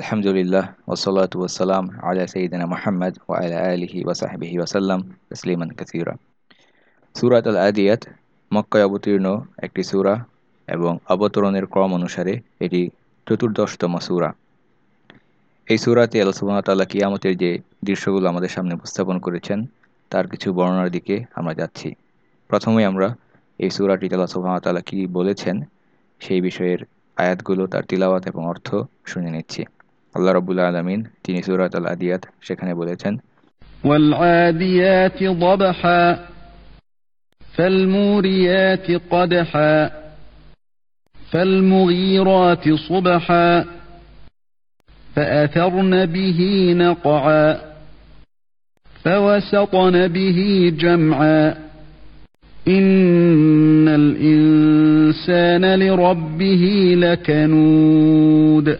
আলহামদুলিল্লাহ ওসলাত ওসালাম আলা সঈদিনা মোহাম্মদ ও আলা আলিহি ওসাহবিহি ওসাল্লাম তসলিমান কাসিরা সুরাত আল আদিয়াত মক্কায় অবতীর্ণ একটি সুরা এবং অবতরণের ক্রম অনুসারে এটি চতুর্দশতম সুরা। এই সুরাতে আল্লাহ সুবাহতাল্লাহ কিয়ামতের যে দৃশ্যগুলো আমাদের সামনে উপস্থাপন করেছেন, তার কিছু বর্ণনার দিকে আমরা যাচ্ছি। প্রথমে আমরা এই সুরাটি আল্লাহ সুবাহতাল্লাহ কী বলেছেন, সেই বিষয়ের আয়াতগুলো, তার তিলাওয়াত এবং অর্থ শুনে নিচ্ছি। আল্লাহ রবুল্লা আলমিন তিনি সুরাত আল আদিয়াত সেখানে বলেছেন والعاديات ضبحا فالموريات قدحا فالمغيرات صبحا فأثرن به نقعا فوسطن به جمعا إن الإنسان لربه لكنود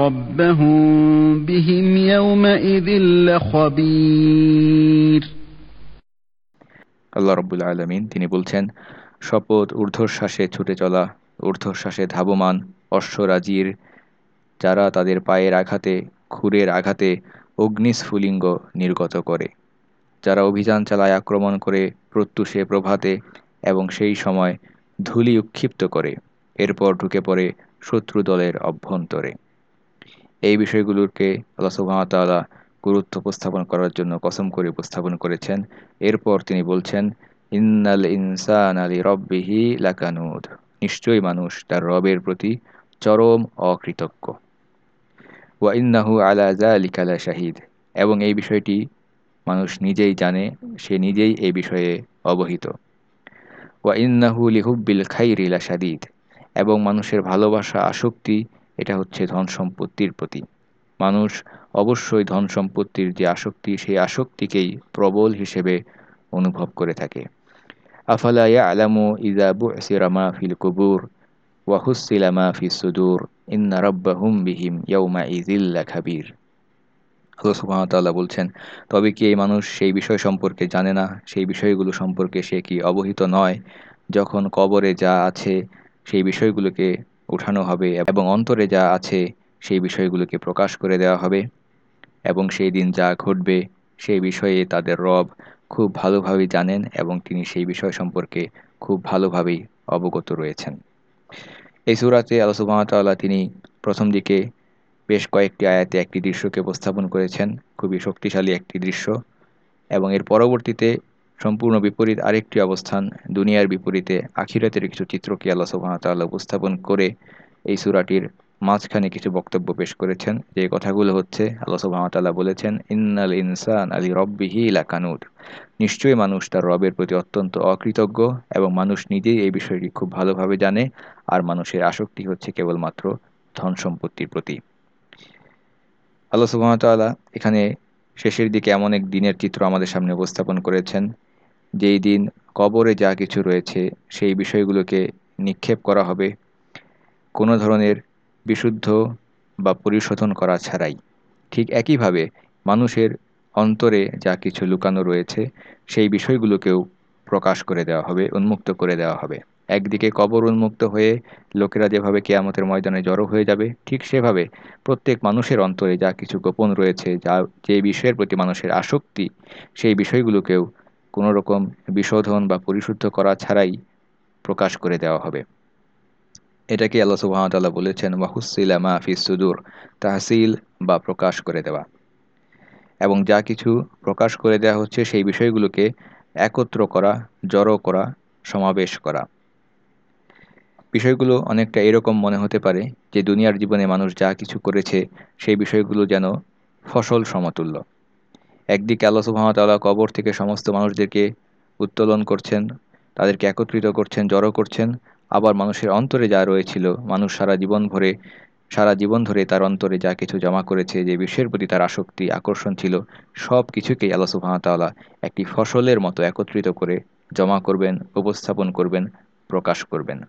ربهم بهم يومئذ لخبير আল্লাহ রব্বুল আলমিন তিনি বলছেন শপথ ঊর্ধ্বশ্বাসে ছুটে চলা ঊর্ধ্বশ্বাসে ধাবমান অশ্বরাজির যারা তাদের পায়ের আঘাতে খুরের আঘাতে অগ্নিস্ফুলিঙ্গ নির্গত করে যারা অভিযান চালায় আক্রমণ করে প্রত্যুষে প্রভাতে এবং সেই সময় ধুলি উৎক্ষিপ্ত করে এরপর ঢুকে পড়ে শত্রু দলের অভ্যন্তরে এই বিষয়গুলোকে আল্লাহ সুবাহতাল্লাহ গুরুত্ব উপস্থাপন করার জন্য কসম করে উপস্থাপন করেছেন। এরপর তিনি বলছেন, ইন্নাল ইনসান আলী রব্বিহি লাকানুদ। নিশ্চয়ই মানুষ তার রবের প্রতি চরম অকৃতজ্ঞ। ওয়া ইন্নাহু আলা জালিকা লা শাহিদ। এবং এই বিষয়টি মানুষ নিজেই জানে, সে নিজেই এই বিষয়ে অবহিত। ওয়া ইন্নাহু লিহুব্বিল খাইরি লা শাদীদ। এবং মানুষের ভালোবাসা, আসক্তি এটা হচ্ছে ধন সম্পত্তির প্রতি মানুষ অবশ্যই ধন সম্পত্তির যে আসক্তি, সেই আসক্তিকেই প্রবল হিসেবে অনুভব করে থাকে। আফালা আলামু ইজা বুসিরা মা ফিল কুবুর ওয়াহুসিলা মা ফি সুদূর। ইন্না রব্বাহুম বিহিম ইয়াউমা ইজিল্লা খাবির আল্লাহ বলছেন, তবে কি এই মানুষ সেই বিষয় সম্পর্কে জানে না? সেই বিষয়গুলো সম্পর্কে সে কি অবহিত নয়? যখন কবরে যা আছে, সেই বিষয়গুলোকে উঠানো হবে এবং অন্তরে যা আছে সেই বিষয়গুলোকে প্রকাশ করে দেওয়া হবে। এবং সেই দিন যা ঘটবে সেই বিষয়ে তাদের রব খুব ভালোভাবেই জানেন এবং তিনি সেই বিষয় সম্পর্কে খুব ভালোভাবেই অবগত রয়েছেন। এই সুরাতে আল্লাহ সুবাহতাল্লাহ তিনি প্রথম দিকে বেশ কয়েকটি আয়াতে একটি দৃশ্যকে উপস্থাপন করেছেন। খুবই শক্তিশালী একটি দৃশ্য। এবং এর পরবর্তীতে সম্পূর্ণ বিপরীত আরেকটি অবস্থান, দুনিয়ার বিপরীতে আখিরাতের কিছু চিত্রকে আল্লাহ সুবাহতাল্লাহ উপস্থাপন করে এই সুরাটির মাঝখানে কিছু বক্তব্য পেশ করেছেন। যে কথাগুলো হচ্ছে, আল্লাহ সুবাহতাল্লাহ বলেছেন, ইন্নাল ইনসান আলী রব্বিহি লাকানুদ নিশ্চয়ই মানুষ তার রবের প্রতি অত্যন্ত অকৃতজ্ঞ এবং মানুষ নিজেই এই বিষয়টি খুব ভালোভাবে জানে, আর মানুষের আসক্তি হচ্ছে কেবলমাত্র ধন সম্পত্তির প্রতি। আল্লাহ সুবাহতাল্লাহ এখানে শেষের দিকে এমন এক দিনের চিত্র আমাদের সামনে উপস্থাপন করেছেন যেই দিন কবরে যা কিছু রয়েছে, সেই বিষয়গুলোকে নিক্ষেপ করা হবে। কোনো ধরনের বিশুদ্ধ বা পরিশোধন করা ছাড়াই। ঠিক একইভাবে মানুষের অন্তরে যা কিছু লুকানো রয়েছে, সেই বিষয়গুলোকেও প্রকাশ করে দেওয়া হবে, উন্মুক্ত করে দেওয়া হবে। একদিকে কবর উন্মুক্ত হয়ে লোকেরা যেভাবে কেয়ামতের ময়দানে জড়ো হয়ে যাবে, ঠিক সেভাবে প্রত্যেক মানুষের অন্তরে যা কিছু গোপন রয়েছে, যা, যে বিষয়ের প্রতি মানুষের আসক্তি, সেই বিষয়গুলোকেও কোনো রকম বিশোধন বা পরিশুদ্ধ করা ছাড়াই প্রকাশ করে দেওয়া হবে। এটাকে আল্লাহ সুবাহতাল্লাহ বলেছেন ওয়াহুসিলা মাহফি সুদূর তাহসিল বা প্রকাশ করে দেওয়া। এবং যা কিছু প্রকাশ করে দেওয়া হচ্ছে সেই বিষয়গুলোকে একত্র করা, জড়ো করা, সমাবেশ করা। বিষয়গুলো অনেকটা এরকম মনে হতে পারে যে দুনিয়ার জীবনে মানুষ যা কিছু করেছে, সেই বিষয়গুলো যেন ফসল সমতুল্য। একদিকে আল্লাহ সুহামতাল্লাহ কবর থেকে সমস্ত মানুষদেরকে উত্তোলন করছেন, তাদেরকে একত্রিত করছেন, জড়ো করছেন। আবার মানুষের অন্তরে যা রয়েছিল, মানুষ সারা জীবন ভরে, সারা জীবন ধরে তার অন্তরে যা কিছু জমা করেছে, যে বিশ্বের প্রতি তার আসক্তি, আকর্ষণ ছিল, সব কিছুকেই আল্লাহ সুহামতাল্লাহ একটি ফসলের মতো একত্রিত করে জমা করবেন, উপস্থাপন করবেন, প্রকাশ করবেন।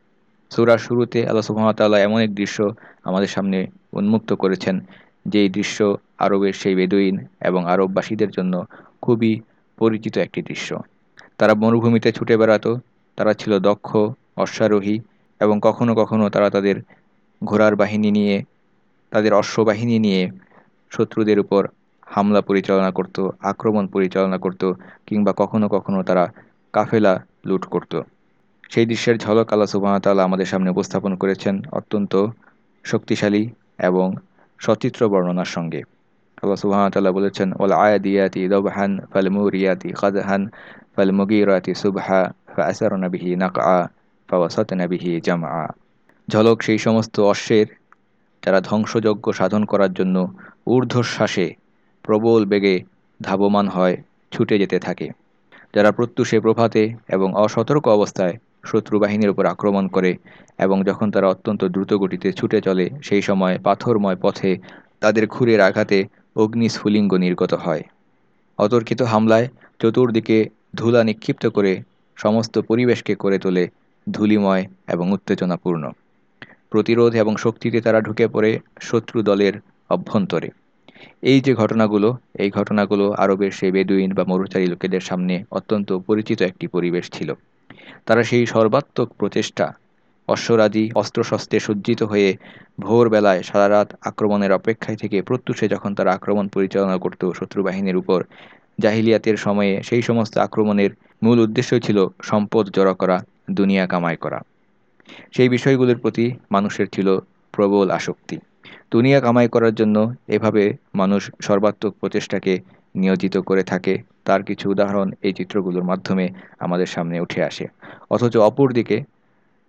সুরার শুরুতে আল্লাহ সুহামতাল্লাহ এমন এক দৃশ্য আমাদের সামনে উন্মুক্ত করেছেন, যেই দৃশ্য আরবের সেই বেদুইন এবং আরববাসীদের জন্য খুবই পরিচিত একটি দৃশ্য। তারা মরুভূমিতে ছুটে বেড়াতো, তারা ছিল দক্ষ, অশ্বারোহী এবং কখনো কখনো তারা তাদের ঘোড়ার বাহিনী নিয়ে, তাদের অশ্ববাহিনী নিয়ে শত্রুদের উপর হামলা পরিচালনা করত, আক্রমণ পরিচালনা করত কিংবা কখনো কখনো তারা কাফেলা লুট করত। সেই দৃশ্যের ঝলক আল্লাহ সুবাহতাল্লাহ আমাদের সামনে উপস্থাপন করেছেন অত্যন্ত শক্তিশালী এবং সচিত্র বর্ণনার সঙ্গে। আল্লাহ সুবাহতাল্লাহ বলেছেন ওল আয়াদিয়াতি দবহান ফাল মুরিয়াতি কাদহান ফাল মুগিরাতি সুবহা ফাসার নবিহি নাকা ফাওয়াসত নবিহি জামা ঝলক সেই সমস্ত অশ্বের যারা ধ্বংসযজ্ঞ সাধন করার জন্য ঊর্ধ্বশ্বাসে প্রবল বেগে ধাবমান হয়, ছুটে যেতে থাকে। যারা প্রত্যুষে প্রভাতে এবং অসতর্ক অবস্থায় শত্রু বাহিনীর উপর আক্রমণ করে এবং যখন তারা অত্যন্ত দ্রুতগতিতে ছুটে চলে, সেই সময় পাথরময় পথে তাদের খুরের আঘাতে অগ্নিস্ফুলিঙ্গ নির্গত হয়। অতর্কিত হামলায় চতুর্দিকে ধুলা নিক্ষিপ্ত করে সমস্ত পরিবেশকে করে তোলে ধুলিময় এবং উত্তেজনাপূর্ণ। প্রতিরোধ এবং শক্তিতে তারা ঢুকে পড়ে শত্রু দলের অভ্যন্তরে। এই যে ঘটনাগুলো, এই ঘটনাগুলো আরবের সেই বেদুইন বা মরুচারী লোকেদের সামনে অত্যন্ত পরিচিত একটি পরিবেশ ছিল। তারা সেই সর্বাত্মক প্রচেষ্টা অশ্বরাজি অস্ত্রশস্ত্রে সজ্জিত হয়ে ভোরবেলায় সারা রাত আক্রমণের অপেক্ষায় থেকে প্রত্যুষে যখন তারা আক্রমণ পরিচালনা করত শত্রু বাহিনীর উপর, জাহিলিয়াতের সময়ে সেই সমস্ত আক্রমণের মূল উদ্দেশ্য ছিল সম্পদ জড়ো করা, দুনিয়া কামাই করা। সেই বিষয়গুলোর প্রতি মানুষের ছিল প্রবল আসক্তি। দুনিয়া কামাই করার জন্য এভাবে মানুষ সর্বাত্মক প্রচেষ্টাকে নিয়োজিত করে থাকে। তার কিছু উদাহরণ এই চিত্রগুলোর মাধ্যমে আমাদের সামনে উঠে আসে। অথচ অপরদিকে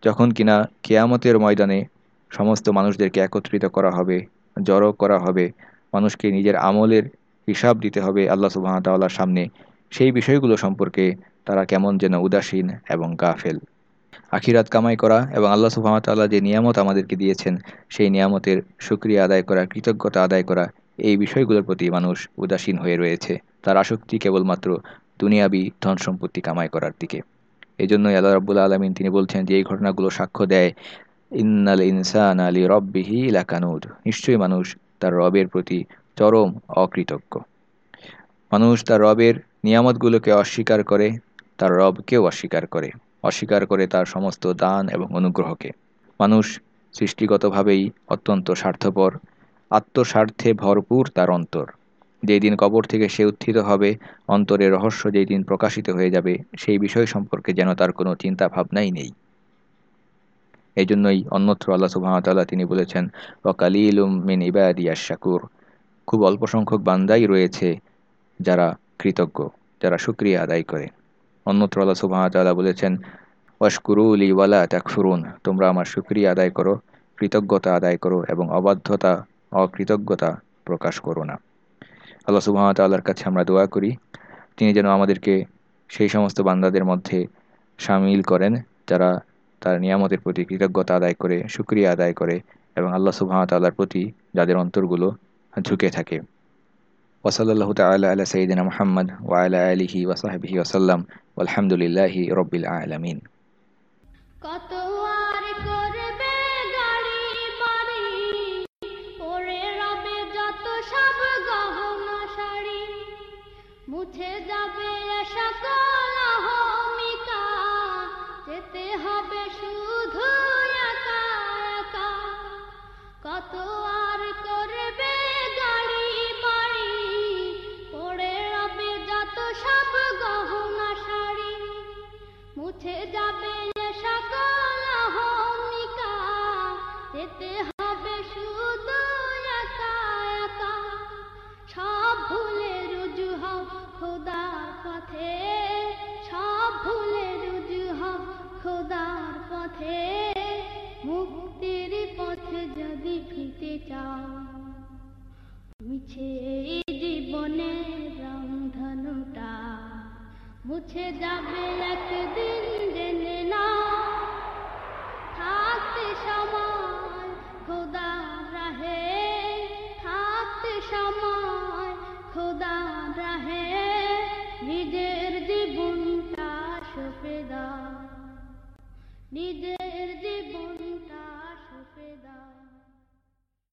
যখন কিনা কেয়ামতের ময়দানে সমস্ত মানুষদেরকে একত্রিত করা হবে, জড়ো করা হবে, মানুষকে নিজের আমলের হিসাব দিতে হবে আল্লাহ সুবাহতাল্লাহর সামনে, সেই বিষয়গুলো সম্পর্কে তারা কেমন যেন উদাসীন এবং গাফেল। আখিরাত কামাই করা এবং আল্লাহ সুহামতাল্লাহ যে নিয়ামত আমাদেরকে দিয়েছেন, সেই নিয়ামতের সুক্রিয়া আদায় করা, কৃতজ্ঞতা আদায় করা, এই বিষয়গুলোর প্রতি মানুষ উদাসীন হয়ে রয়েছে। তার আসক্তি কেবলমাত্র দুনিয়াবি ধন সম্পত্তি কামাই করার দিকে। এই জন্যই আল্লাহ রব্বুল আলমিন তিনি বলছেন যে, এই ঘটনাগুলো সাক্ষ্য দেয়, ইন্নাল ইনসান আলী রব্বিহি ইলাকানুদ নিশ্চয়ই মানুষ তার রবের প্রতি চরম অকৃতজ্ঞ। মানুষ তার রবের নিয়ামতগুলোকে অস্বীকার করে, তার রবকেও অস্বীকার করে অস্বীকার করে তার সমস্ত দান এবং অনুগ্রহকে। মানুষ সৃষ্টিগতভাবেই অত্যন্ত স্বার্থপর, আত্মস্বার্থে ভরপুর তার অন্তর। যেই দিন কবর থেকে সে উত্থিত হবে, অন্তরে রহস্য যেই দিন প্রকাশিত হয়ে যাবে, সেই বিষয় সম্পর্কে যেন তার কোনো চিন্তা ভাবনাই নেই। এই জন্যই অন্যত্র আল্লাহ সুবাহতাল্লাহ তিনি বলেছেন ওকালিলুম মিন ইবাদিয়া শাকুর খুব অল্প সংখ্যক বান্দাই রয়েছে যারা কৃতজ্ঞ, যারা সুক্রিয়া আদায় করে অন্যত্র আল্লাহ সুবাহতাল্লাহ বলেছেন ওয়াশকুরুলি ওয়ালা তাকফুরুন। তোমরা আমার সুক্রিয়া আদায় করো, কৃতজ্ঞতা আদায় করো এবং অবাধ্যতা, অকৃতজ্ঞতা প্রকাশ করো না। আল্লাহ সুবাহতাল্লাহর কাছে আমরা দোয়া করি, তিনি যেন আমাদেরকে সেই সমস্ত বান্দাদের মধ্যে সামিল করেন, যারা তার নিয়ামতের প্রতি কৃতজ্ঞতা আদায় করে সুক্রিয়া আদায় করে এবং আল্লাহ সুবাহতাল্লাহর প্রতি যাদের অন্তরগুলো ঝুঁকে থাকে। ওসলাল্লাহ তালা আলা সঈদিনা মোহাম্মদ ওয়ালা আলিহি ওসাহাবিহি ওসাল্লাম আলহামদুলিল্লাহি রব্বিল আলমিন। কত মুছে যাবে সকল হমিকা যেতে হবে না